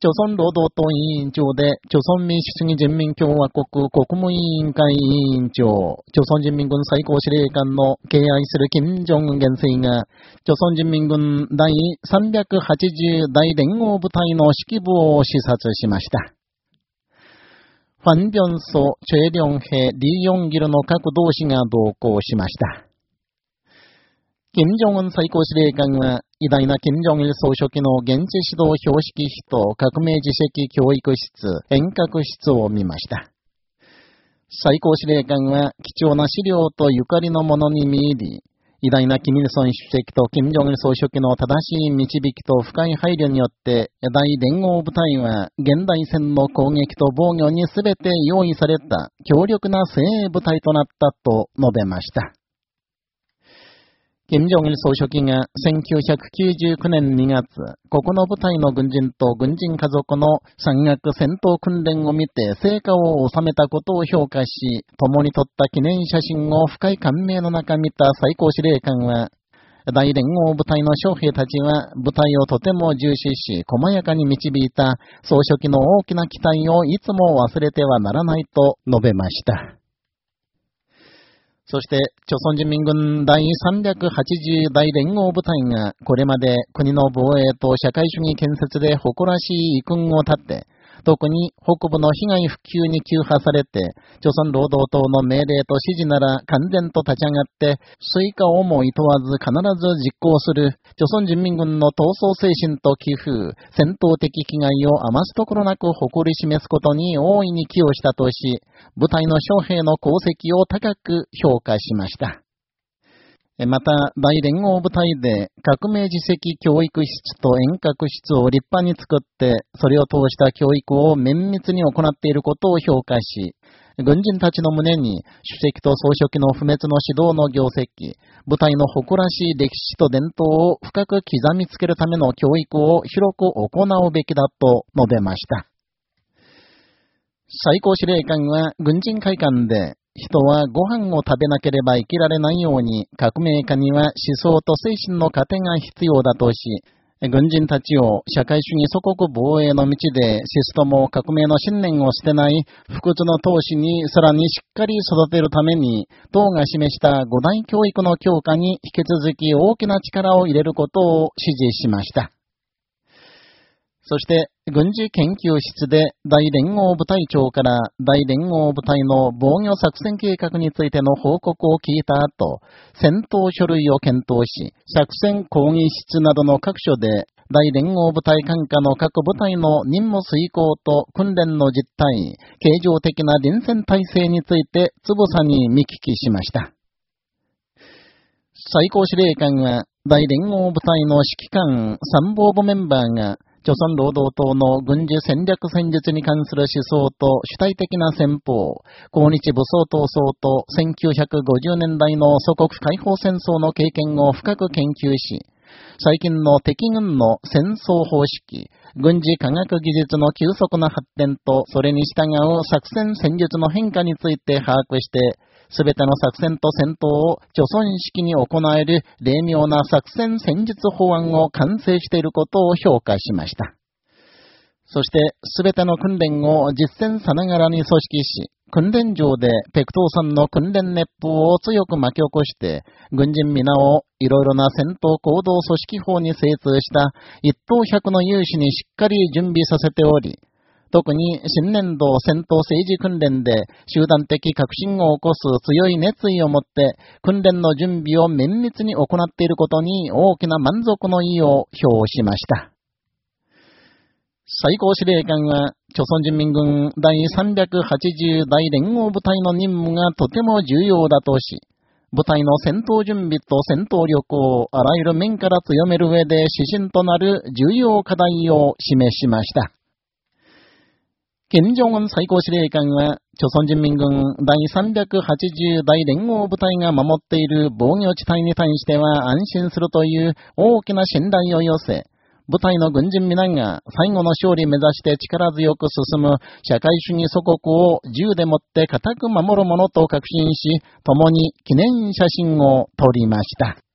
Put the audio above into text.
朝鮮労働党委員長で、朝鮮民主主義人民共和国国務委員会委員長、朝鮮人民軍最高司令官の敬愛する金正恩元帥が、朝鮮人民軍第380大連合部隊の指揮部を視察しました。ファン・ビョンソ、チェ・リョンヘ、リ・ヨンギルの各同志が同行しました。金正恩最高司令官は、偉大な金正日総書記の現地指導標識碑と革命自責教育室、遠隔室を見ました。最高司令官は貴重な資料とゆかりのものに見入り、偉大なキミルソン主席と金正日総書記の正しい導きと深い配慮によって、大連合部隊は現代戦の攻撃と防御に全て用意された強力な精鋭部隊となったと述べました。金正日総書記が1999年2月、ここの部隊の軍人と軍人家族の山岳戦闘訓練を見て成果を収めたことを評価し、共に撮った記念写真を深い感銘の中見た最高司令官は、大連合部隊の将兵たちは部隊をとても重視し、細やかに導いた総書記の大きな期待をいつも忘れてはならないと述べました。そして、朝鮮人民軍第380代連合部隊が、これまで国の防衛と社会主義建設で誇らしい遺訓を立って、特に北部の被害復旧に急派されて、朝鮮労働党の命令と指示なら敢然と立ち上がって、水火をも厭わず必ず実行する、朝鮮人民軍の闘争精神と気風、戦闘的気概を余すところなく誇り示すことに大いに寄与したとし、部隊の将兵の功績を高く評価しました。また、大連合部隊で革命事績教育室と沿革室を立派に作って、それを通した教育を綿密に行っていることを評価し、軍人たちの胸に主席と総書記の不滅の指導の業績、部隊の誇らしい歴史と伝統を深く刻みつけるための教育を広く行うべきだと述べました。最高司令官は軍人会館で人はご飯を食べなければ生きられないように、革命家には思想と精神の糧が必要だとし、軍人たちを社会主義祖国防衛の道でシストも革命の信念を捨てない不屈の闘志にさらにしっかり育てるために、党が示した五大教育の強化に引き続き大きな力を入れることを指示しました。そして、軍事研究室で大連合部隊長から大連合部隊の防御作戦計画についての報告を聞いた後、戦闘書類を検討し、作戦講義室などの各所で大連合部隊管下の各部隊の任務遂行と訓練の実態、形状的な臨戦体制についてつぶさに見聞きしました。最高司令官は大連合部隊の指揮官参謀部メンバーが朝鮮労働党の軍事戦略戦術に関する思想と主体的な戦法、抗日武装闘争と1950年代の祖国解放戦争の経験を深く研究し、最近の敵軍の戦争方式、軍事科学技術の急速な発展と、それに従う作戦戦術の変化について把握して、すべての作戦と戦闘を貯村式に行える霊妙な作戦戦術法案を完成していることを評価しました。そして、すべての訓練を実践さながらに組織し、訓練場でペクトーさんの訓練熱風を強く巻き起こして、軍人皆をいろいろな戦闘行動組織法に精通した一等百の有志にしっかり準備させており、特に新年度戦闘政治訓練で集団的革新を起こす強い熱意を持って訓練の準備を綿密に行っていることに大きな満足の意を表しました。最高司令官は、朝鮮人民軍第380大連合部隊の任務がとても重要だとし、部隊の戦闘準備と戦闘力をあらゆる面から強める上で指針となる重要課題を示しました。金正恩最高司令官は、朝鮮人民軍第380大連合部隊が守っている防御地帯に対しては安心するという大きな信頼を寄せ、部隊の軍人皆が最後の勝利目指して力強く進む社会主義祖国を銃でもって固く守るものと確信し、共に記念写真を撮りました。